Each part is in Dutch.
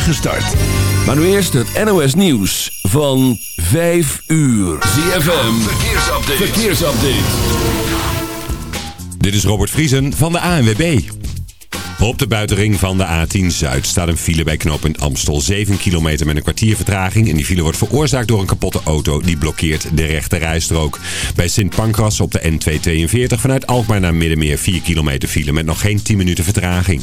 spoedige start. Maar nu eerst het NOS Nieuws van 5 uur. ZFM, verkeersupdate. verkeersupdate. Dit is Robert Vriesen van de ANWB. Op de buitenring van de A10 Zuid staat een file bij knooppunt Amstel. 7 kilometer met een kwartier vertraging. En die file wordt veroorzaakt door een kapotte auto. Die blokkeert de rechte rijstrook. Bij Sint Pancras op de N242 vanuit Alkmaar naar Middenmeer 4 kilometer file met nog geen 10 minuten vertraging.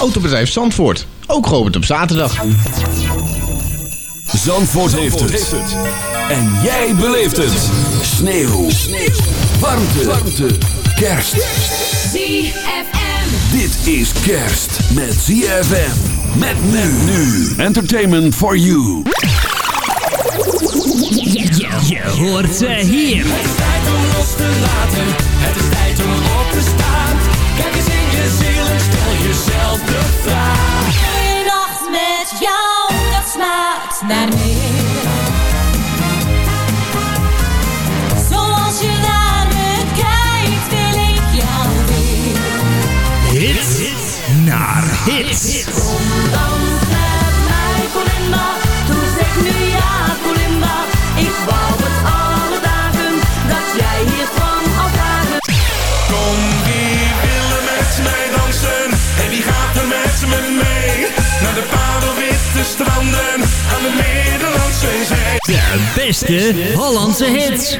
Autobedrijf Zandvoort, ook geopend op zaterdag. Zandvoort, heeft, het. En jij beleeft het. Sneeuw. Sneeuw. Warmte. Warmte. Kerst. ZFM. Dit is kerst met ZFM. Met men nu. Entertainment for you. Je hoort ze hier. Het is tijd om los te laten, het is tijd om op te staan. Kijk eens in je ziel en stel jezelf de vraag. Een nacht met jou, dat smaakt naar meer. Zoals je naar me kijkt, wil ik jou weer. Hits naar hits. Kom dans met mij, Colinda. Doe zeg nu ja, Colinda. Beste Hollandse hits.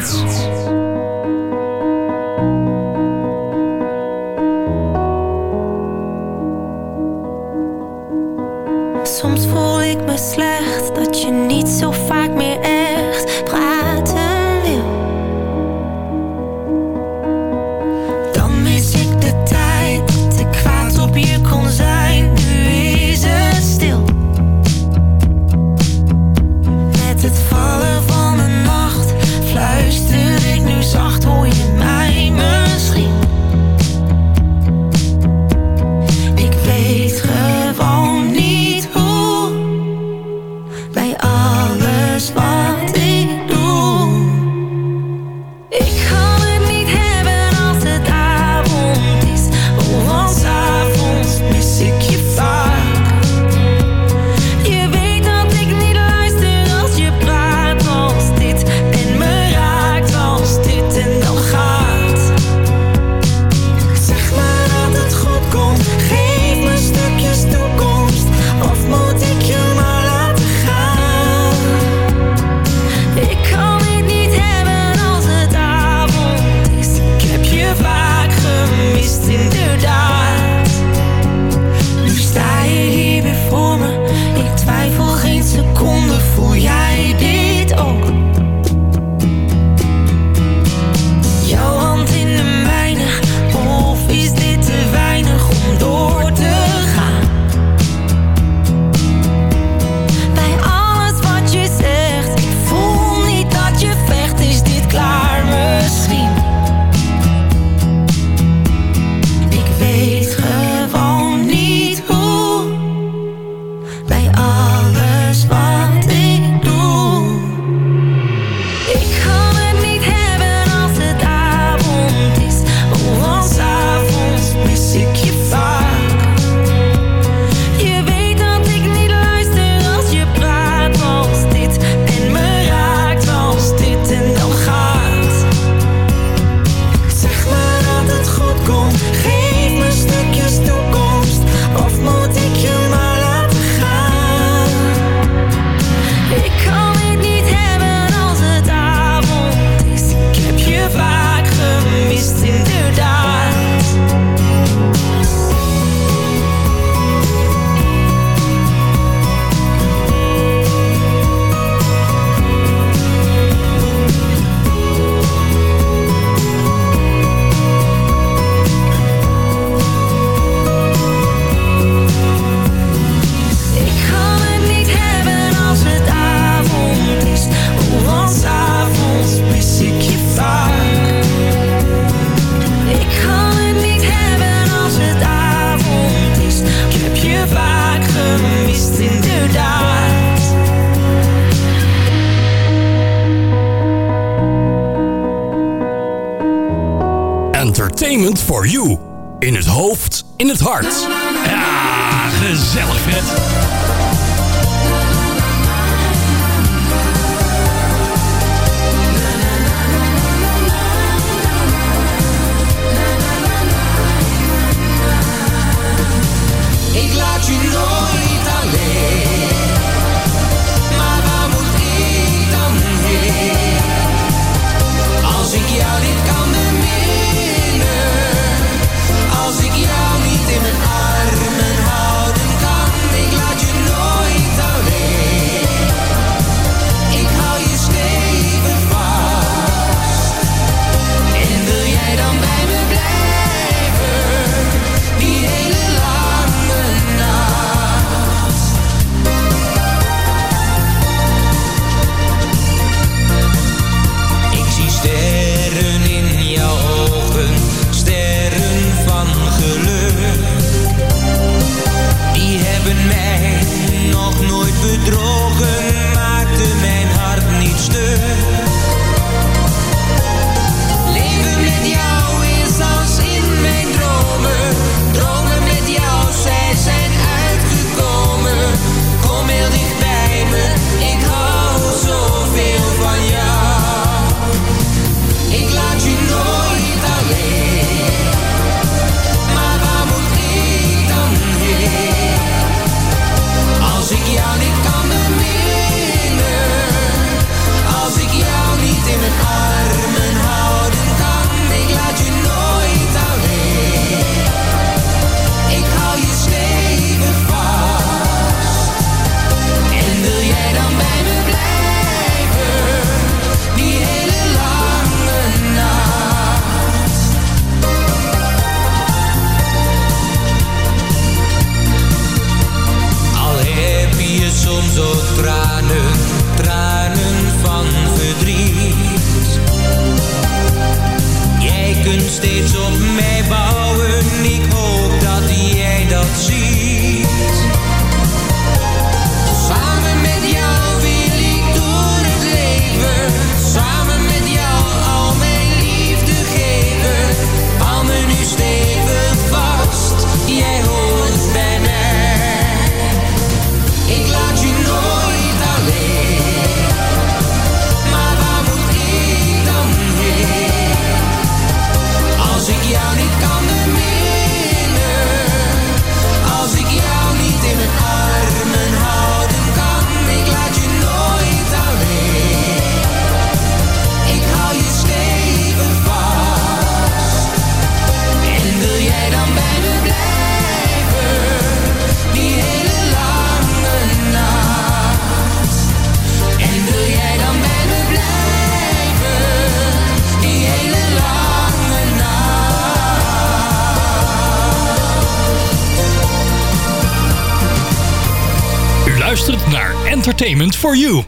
for you.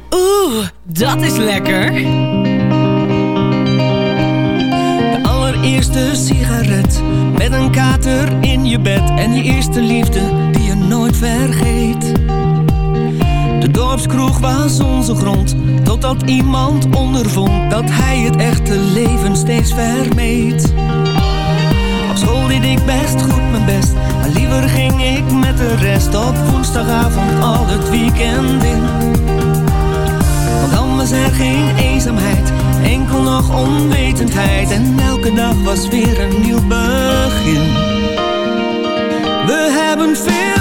onwetendheid en elke dag was weer een nieuw begin. We hebben veel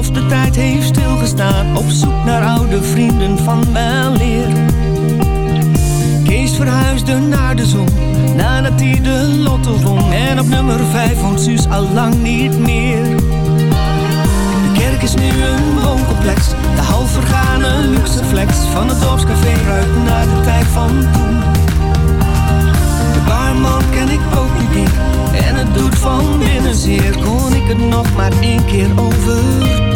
Of de tijd heeft stilgestaan. Op zoek naar oude vrienden van mijn leer Kees verhuisde naar de zon Nadat hij de lotte won. En op nummer 5 woont Suus al lang niet meer. De kerk is nu een wooncomplex De half vergane luxe flex. Van het dorpscafé ruikt naar de tijd van toen. De barman ken ik ook niet meer. En het doet van binnen zeer. Kon ik het nog maar één keer over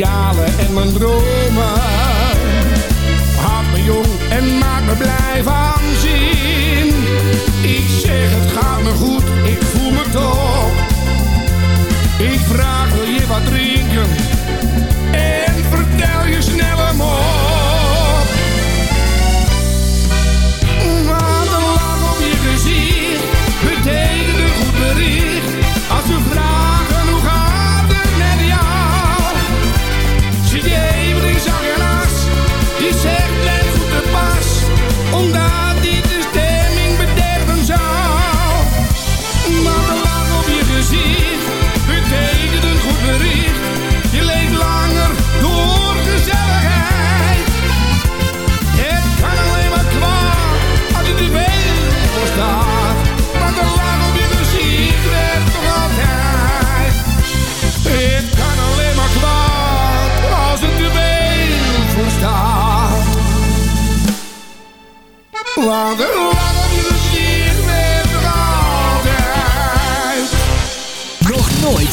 idealen en mijn dromen. houd me jong en maak me blij van zin. Ik zeg het gaat me goed, ik voel me toch. Ik vraag wil je wat drinken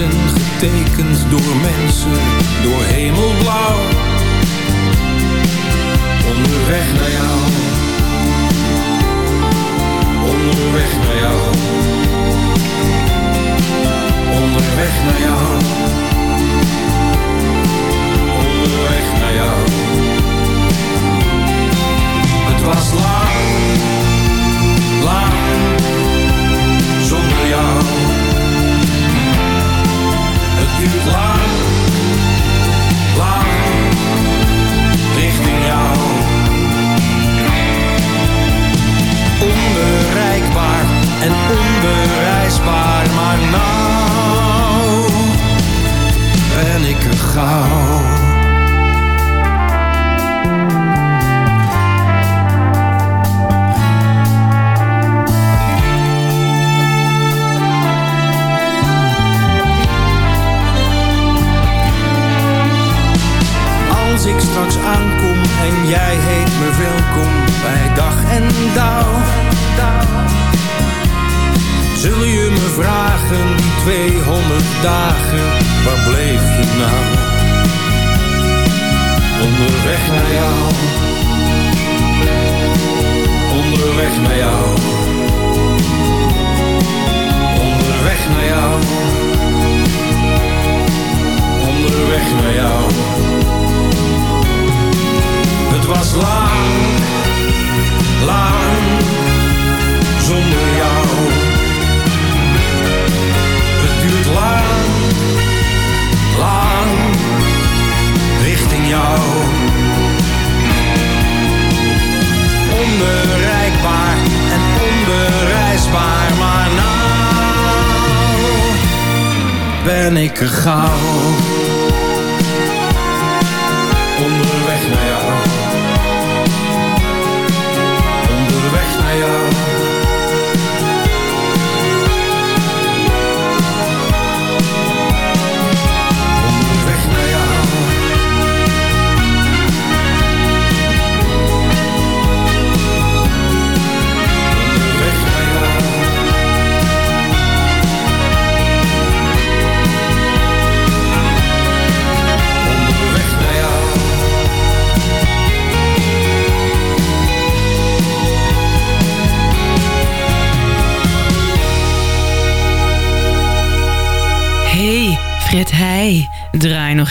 Getekend door mensen,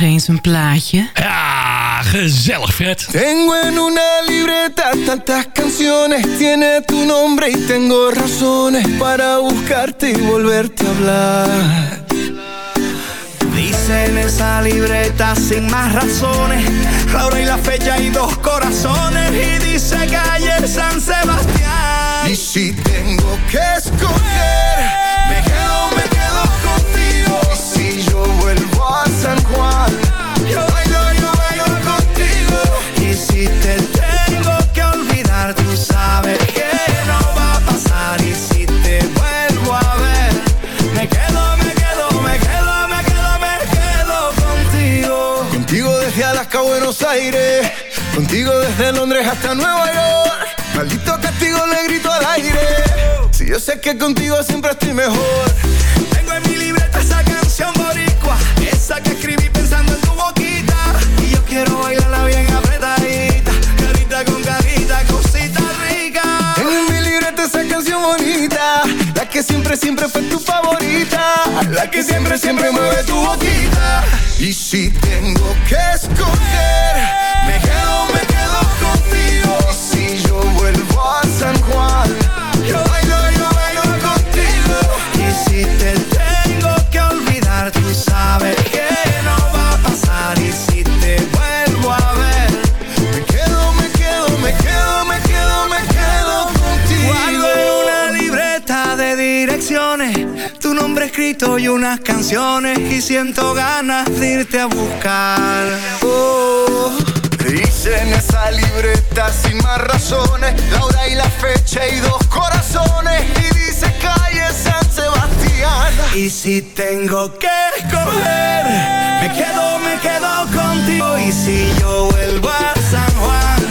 eens een plaatje. Ja, gezellig Fred. Tengo en una libreta tantas canciones, tiene tu nombre y tengo razones para buscarte y volverte a hablar. Dice en esa libreta sin más razones, la hora y la fecha y dos corazones y dice calle San Sebastián. Y si tengo que escoger, San Juan, Yo bailo, yo bailo contigo y si te tengo que olvidar, tú sabes que no va a pasar y si te vuelvo a ver, me quedo, me quedo, me quedo, me quedo, me quedo contigo. contigo desde Alaska a Buenos Aires, contigo desde Londres hasta Nueva York. Maldito castigo le grito al aire. Si yo sé que contigo siempre estoy mejor. Tengo en mi boricua, esa que escribí pensando en tu boquita. Y yo quiero bailarla bien apretadita, carita con carita, cosita rica. En mi libreta esa canción bonita, la que siempre, siempre fue tu favorita, la que siempre, siempre mueve tu boquita. Y si tengo que escoger, y unas canciones y siento ganas de irte a buscar. Oh, dice en esa libreta sin más razones la hora y la fecha y dos corazones y dice calle San Sebastián. Y si tengo que escoger, me quedo, me quedo contigo. Y si yo vuelvo a San Juan,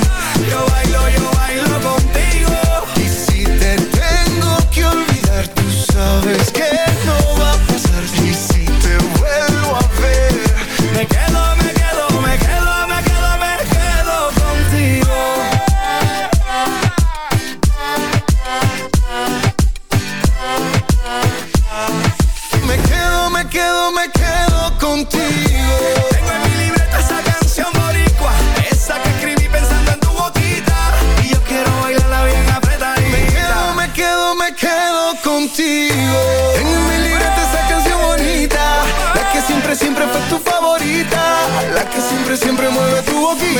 yo bailo, yo bailo contigo. Y si te tengo que olvidar, tú sabes que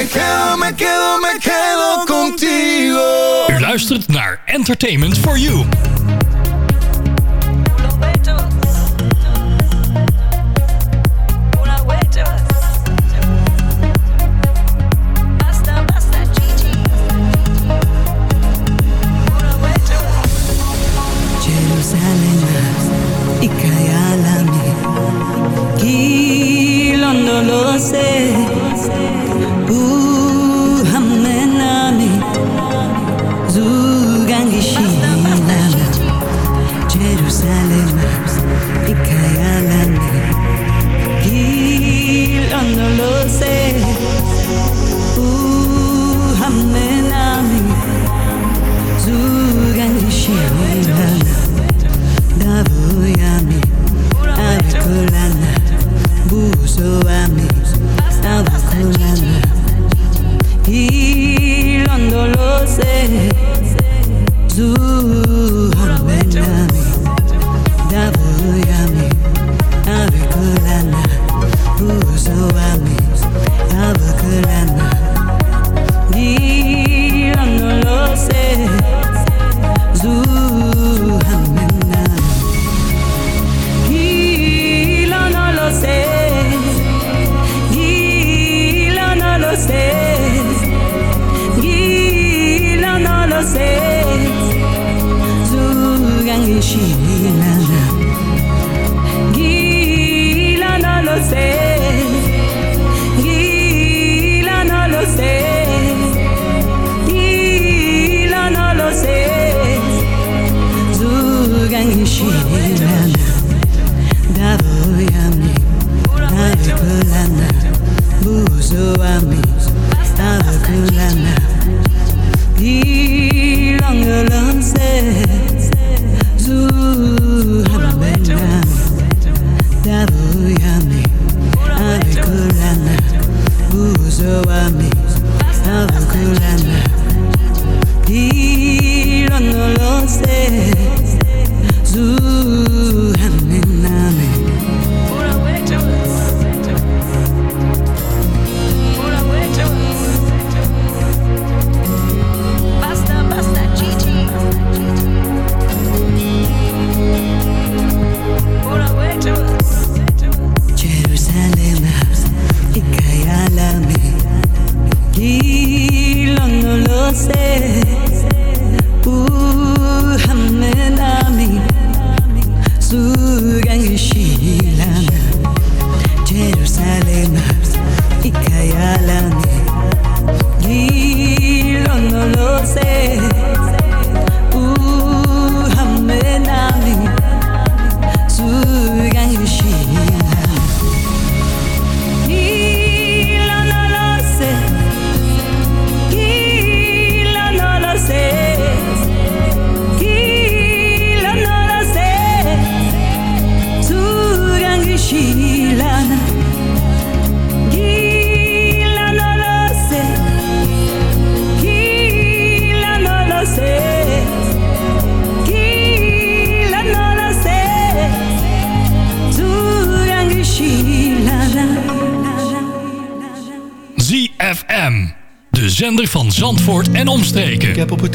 Me quedo, me quedo, me quedo contigo. U luistert naar Entertainment for You. Jerusalem ikayalami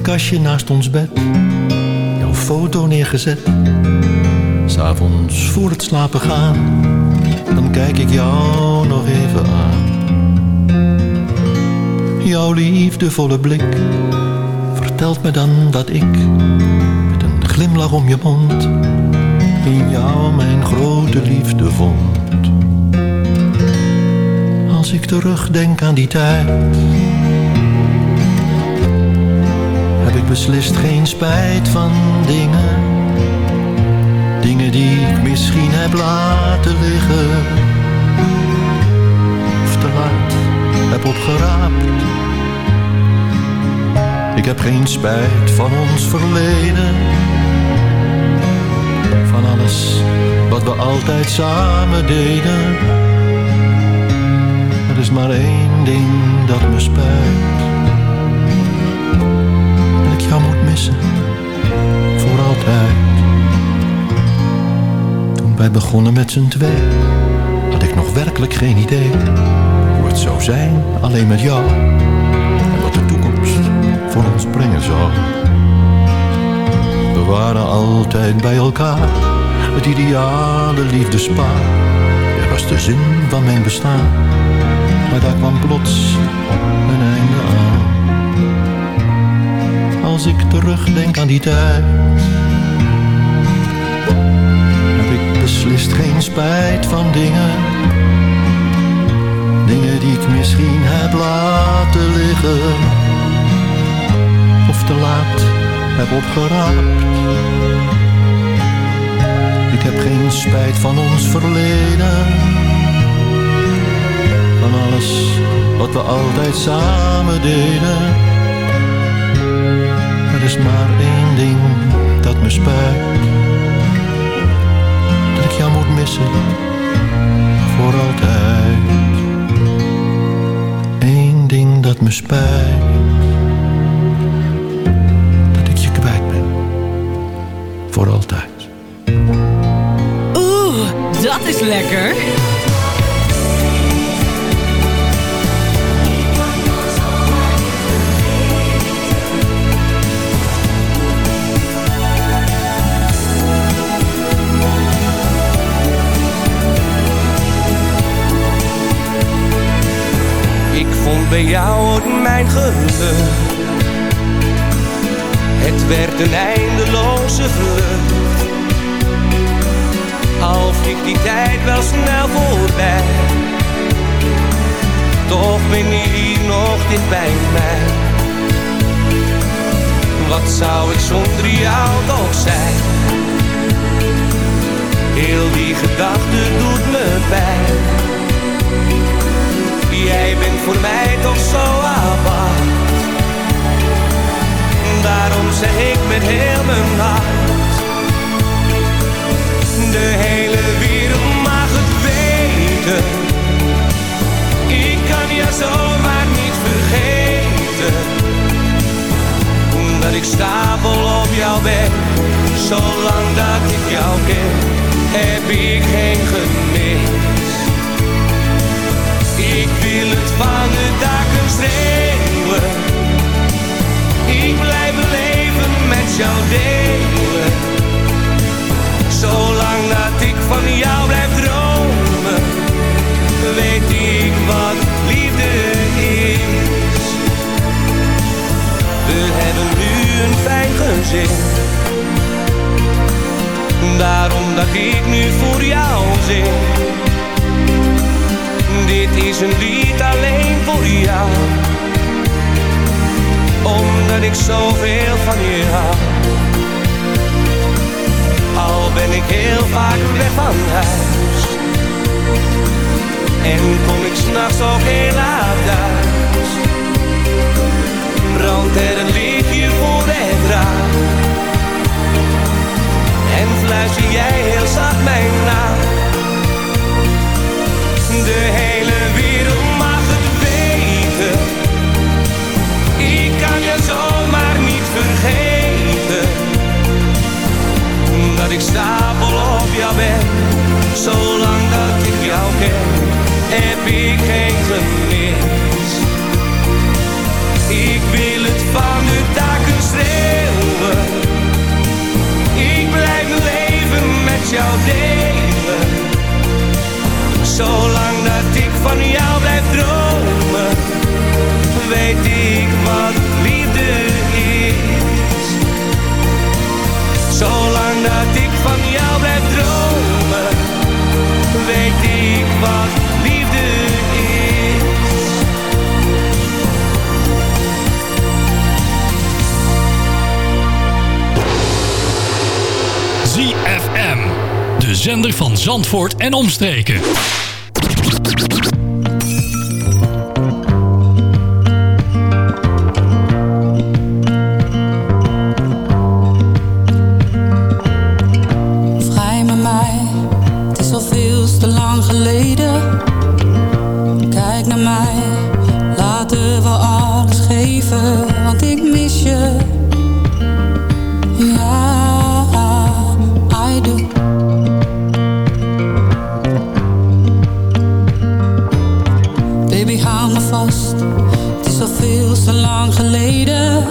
Kastje naast ons bed jouw foto neergezet. S'avonds voor het slapen gaan, dan kijk ik jou nog even aan. Jouw liefdevolle blik vertelt me dan dat ik met een glimlach om je mond in jou mijn grote liefde vond. Als ik terugdenk aan die tijd, heb ik beslist geen spijt van dingen. Dingen die ik misschien heb laten liggen, of te laat heb opgeraapt. Ik heb geen spijt van ons verleden, van alles wat we altijd samen deden. Er is maar één ding dat me spijt. Toen wij begonnen met z'n twee, had ik nog werkelijk geen idee hoe het zou zijn alleen met jou. En wat de toekomst voor ons brengen zou. We waren altijd bij elkaar, het ideale liefdespaar. Er was de zin van mijn bestaan, maar daar kwam plots een einde aan. Als ik terugdenk aan die tijd, beslist geen spijt van dingen. Dingen die ik misschien heb laten liggen of te laat heb opgeraapt. Ik heb geen spijt van ons verleden, van alles wat we altijd samen deden. Er is maar één ding dat me spijt, jou moet missen, voor altijd. Eén ding dat me spijt. voor altijd. Oeh, dat is lekker. Vond bij jou mijn geluk. Het werd een eindeloze vlucht. Al vliegt die tijd wel snel voorbij. Toch ben je hier nog dicht bij mij. Wat zou ik zonder jou toch zijn? Heel die gedachte doet me pijn. Jij bent voor mij toch zo apart. Daarom zeg ik met heel mijn hart. De hele wereld mag het weten. Ik kan je zomaar niet vergeten. Dat ik stapel op jou ben. Zolang dat ik jou ken, heb ik geen gemis. Wil het van de daken schreeuwen. Ik blijf leven met jou delen. Zolang dat ik van jou blijf dromen, weet ik wat liefde is. We hebben nu een fijn gezin. Daarom dat ik nu voor jou zing. Dit is een lied alleen voor jou omdat ik zoveel van je hou. Al ben ik heel vaak weg van huis. En kom ik s'nachts ook heel laat thuis. Brandt er een lichtje voor het raam. En fluister jij heel zacht mijn naam. De dat ik stapel op jou ben. Zolang dat ik jou ken, heb ik geen gemis. Ik wil het van de daken schreeuwen. Ik blijf leven met jou delen. Zolang dat ik van jou blijf dromen, weet ik wat van jou blijf dromen, weet ik wat liefde is. ZFM, de zender van Zandvoort en omstreken. mij. Laten we alles geven, want ik mis je. Ja, I do. Baby, hou me vast. Het is al veel te lang geleden.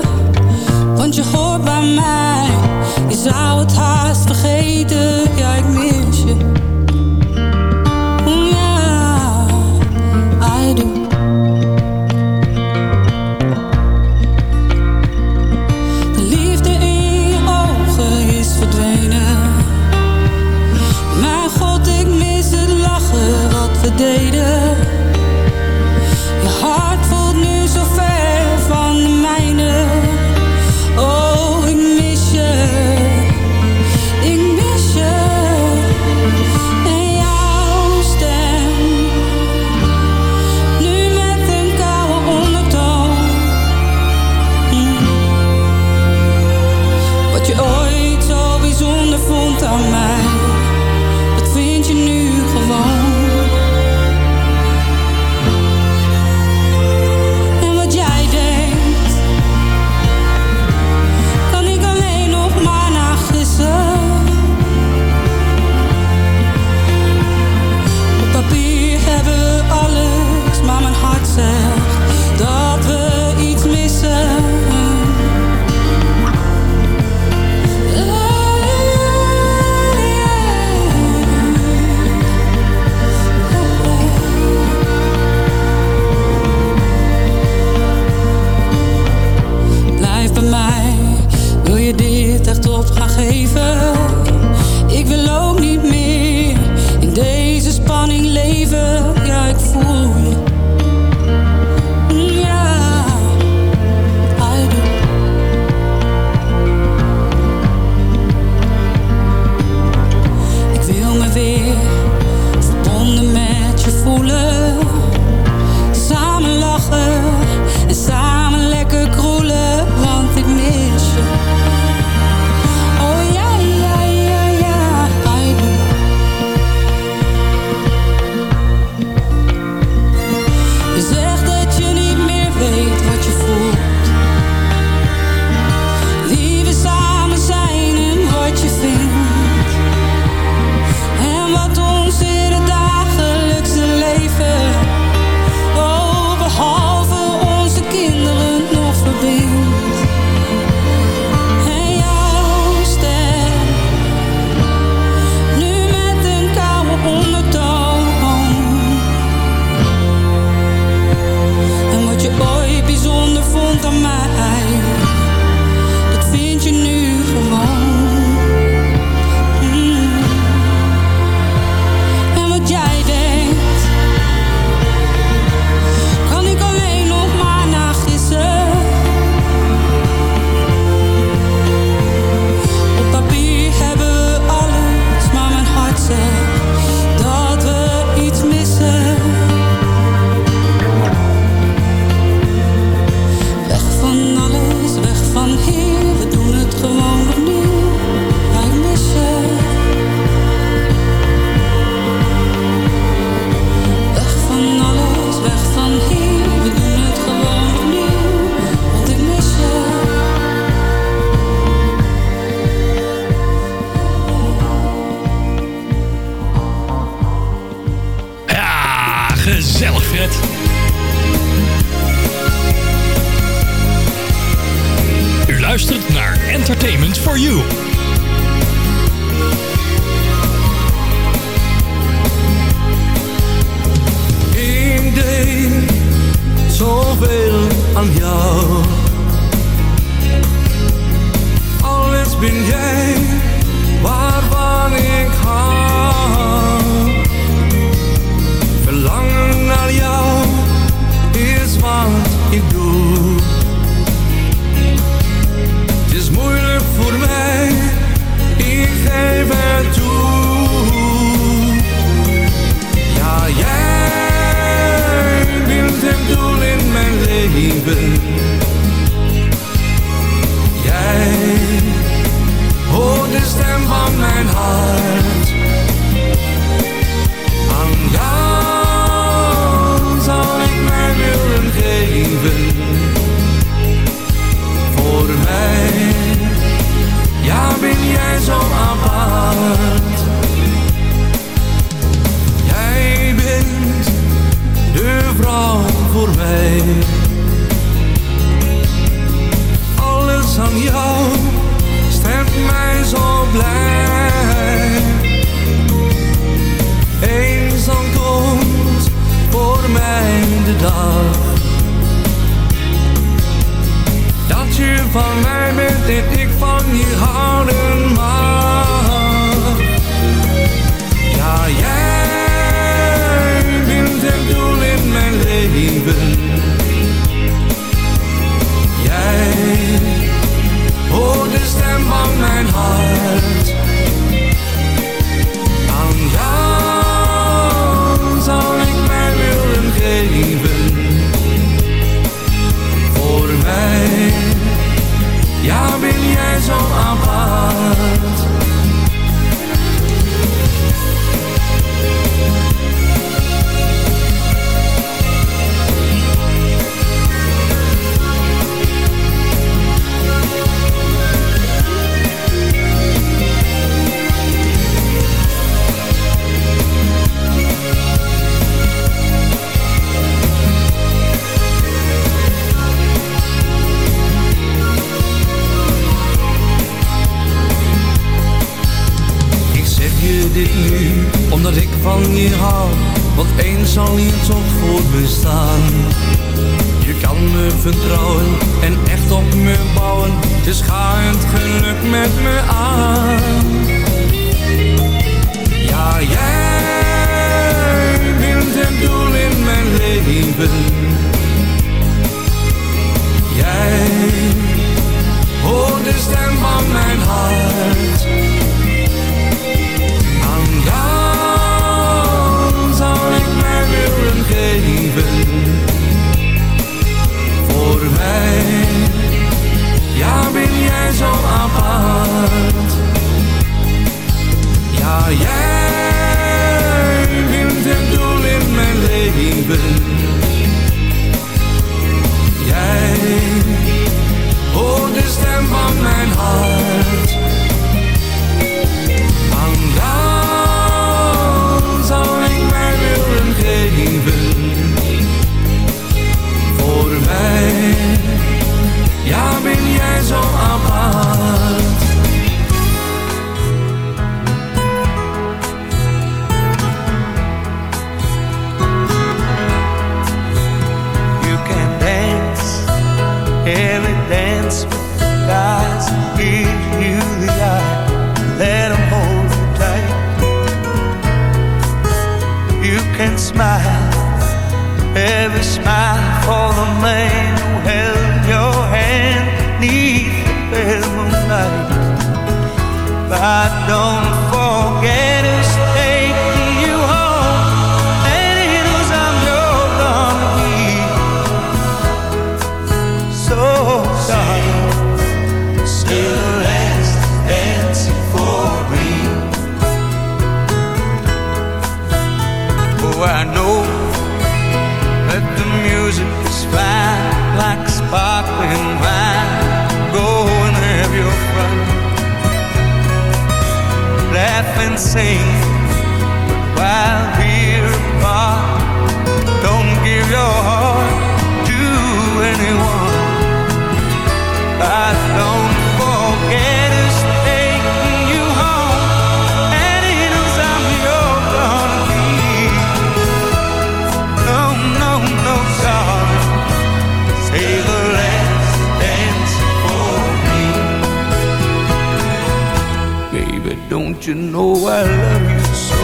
Don't you know I love you so?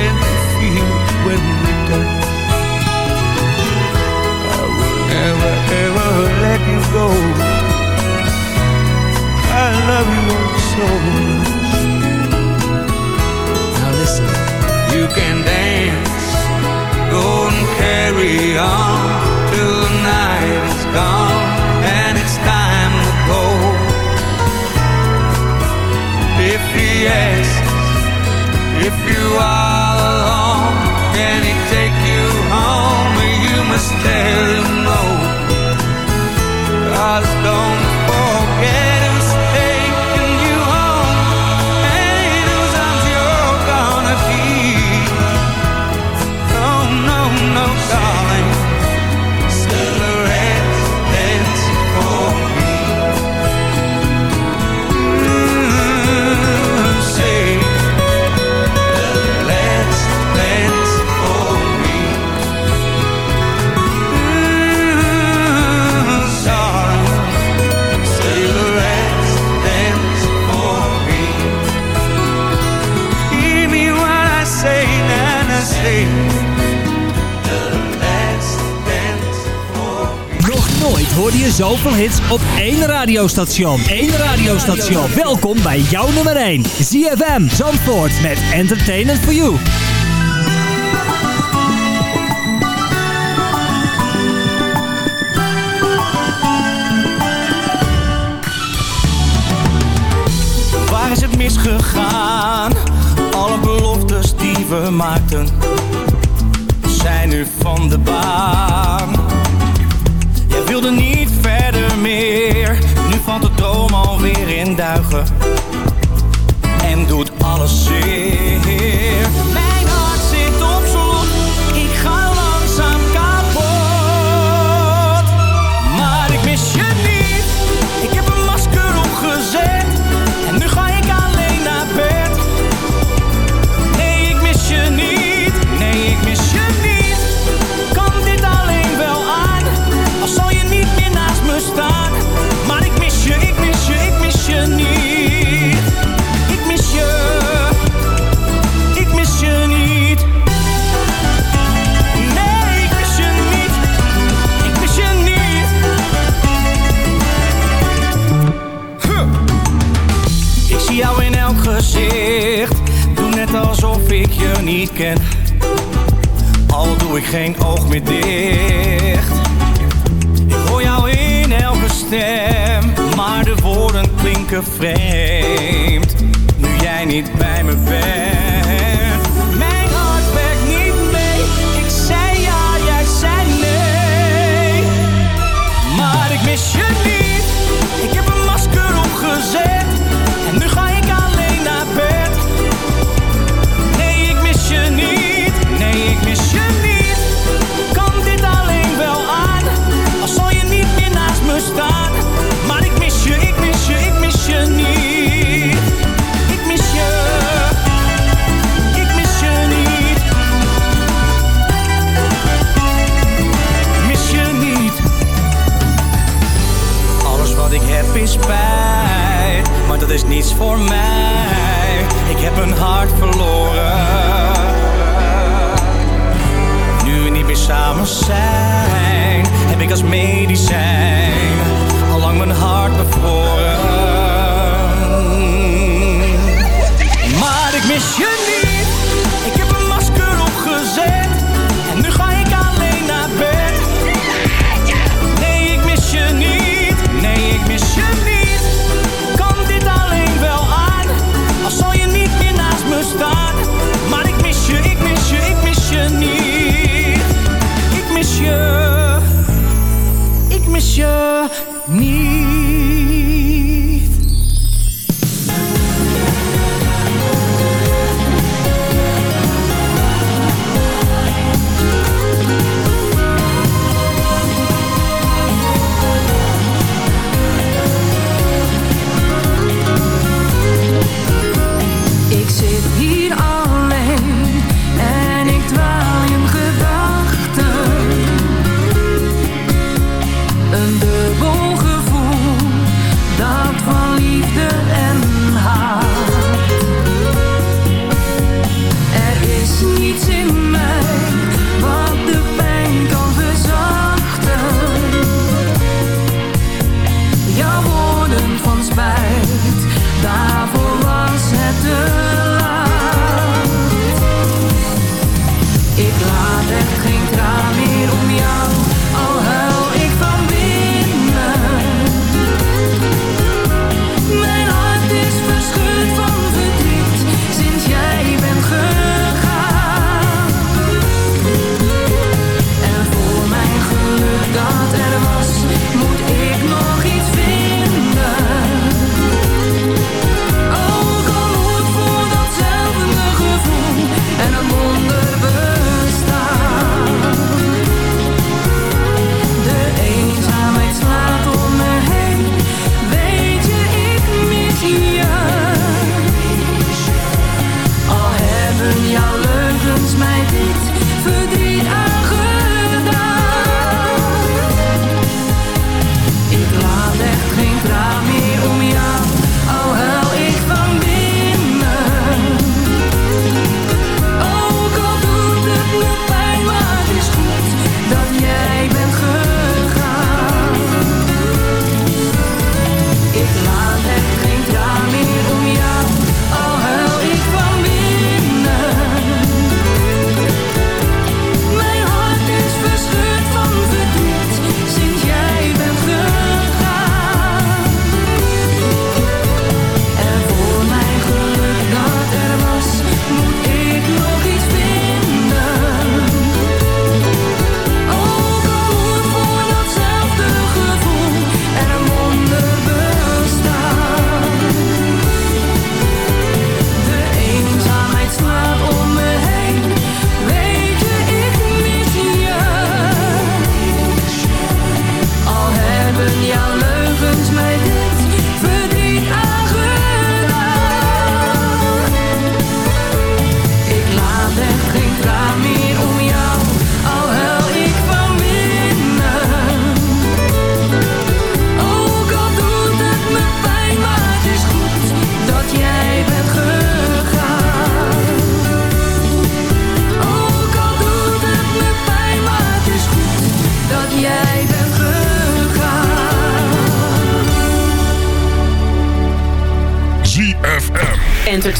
And you feel when we touch. I will never, ever let you go. I love you so much. Now listen. You can dance. Go and carry on till the night is gone. fiestas. If you are alone, can he take you home? You must tell him no. Cause don't zoveel hits op één radiostation. Eén radiostation. Welkom bij jouw nummer 1. ZFM Zandvoort met Entertainment for You. Waar is het misgegaan? Alle beloftes die we maakten zijn nu van de baan. Jij wilde niet en doet alles zeer. geen oog meer dicht. Ik hoor jou in elke stem, maar de woorden klinken vreemd. Nu jij niet bij me bent. is niets voor mij. Ik heb een hart verloren. Nu we niet meer samen zijn, heb ik als medicijn al lang mijn hart bevroren. Maar ik mis je niet. Ik heb een masker opgezet. sure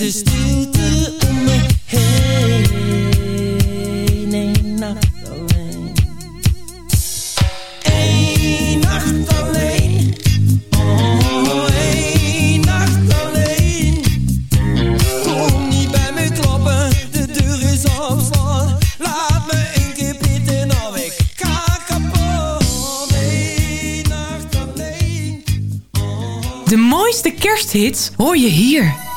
de stilte om me heen. Eén nacht alleen. Eén nacht alleen. Oh, één nacht alleen. Kom niet bij me kloppen, de deur is al slot. Laat me een keer pitten of nou, ik ga kapot. Nacht alleen. Oh. De mooiste kersthits hoor je hier.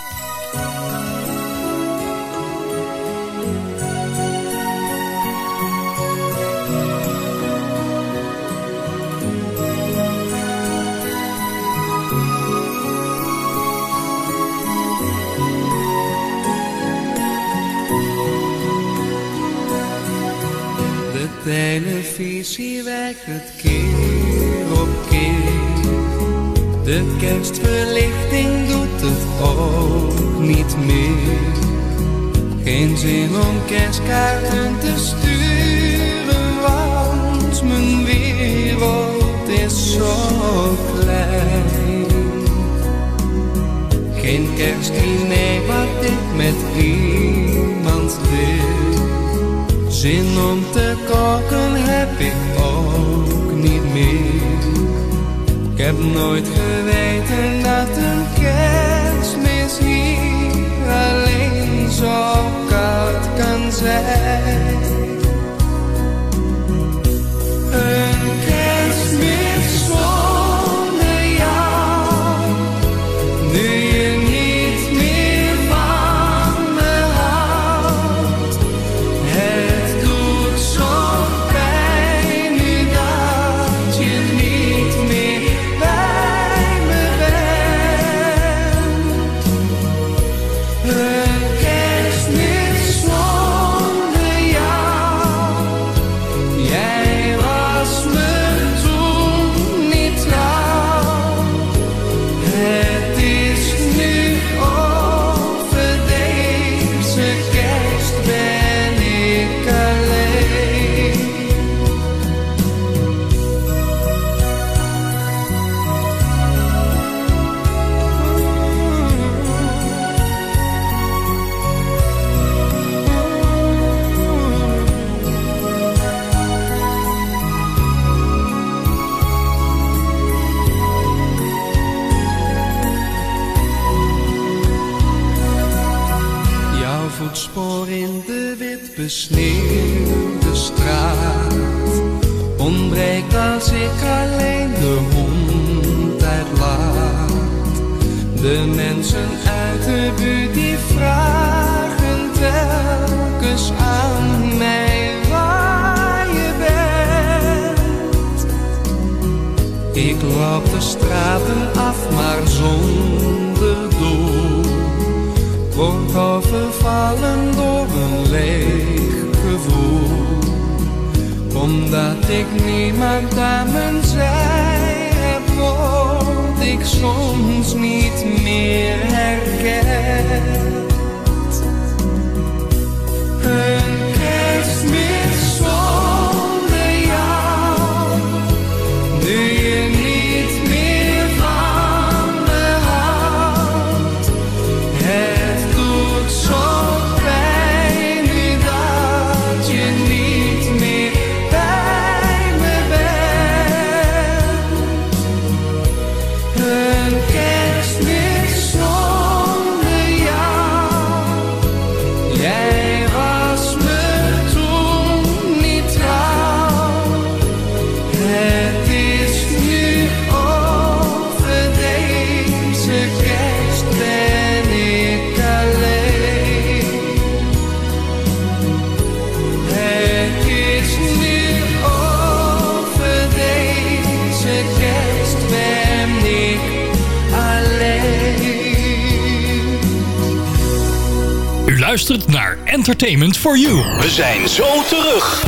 naar Entertainment for You. We zijn zo terug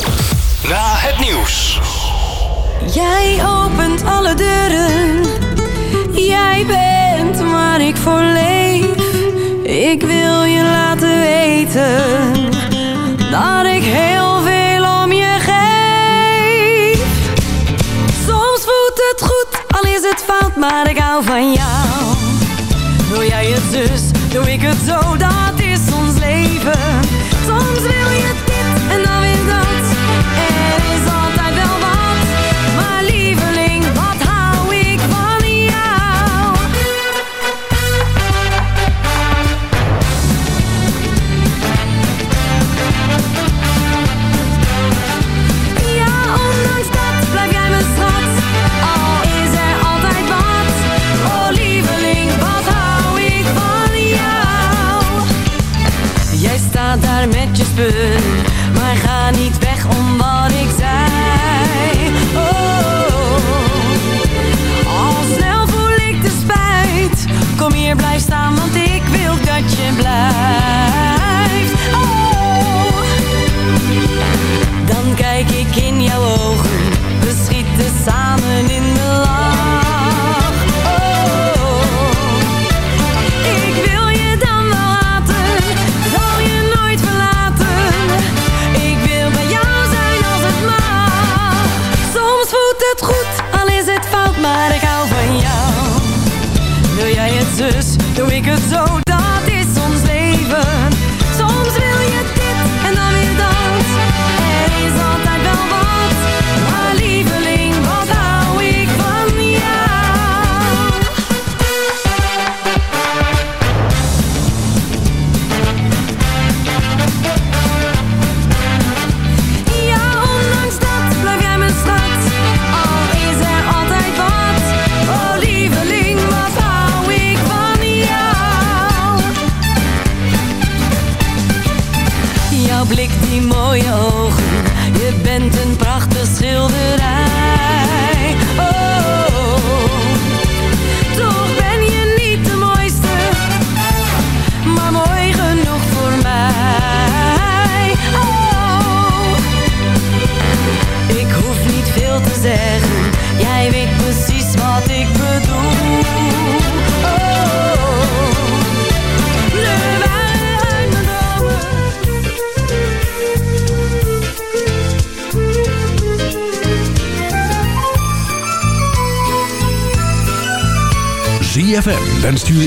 na het nieuws. Jij opent alle deuren. Jij bent waar ik voor leef. Ik wil je laten weten dat ik heel veel om je geef. Soms voelt het goed, al is het fout, maar ik hou van jou. Wil jij het zus, doe ik het zo dan leven. Soms wil je Maar ga niet weg om wat ik zei. Oh, al snel voel ik de spijt. Kom hier, blijf staan.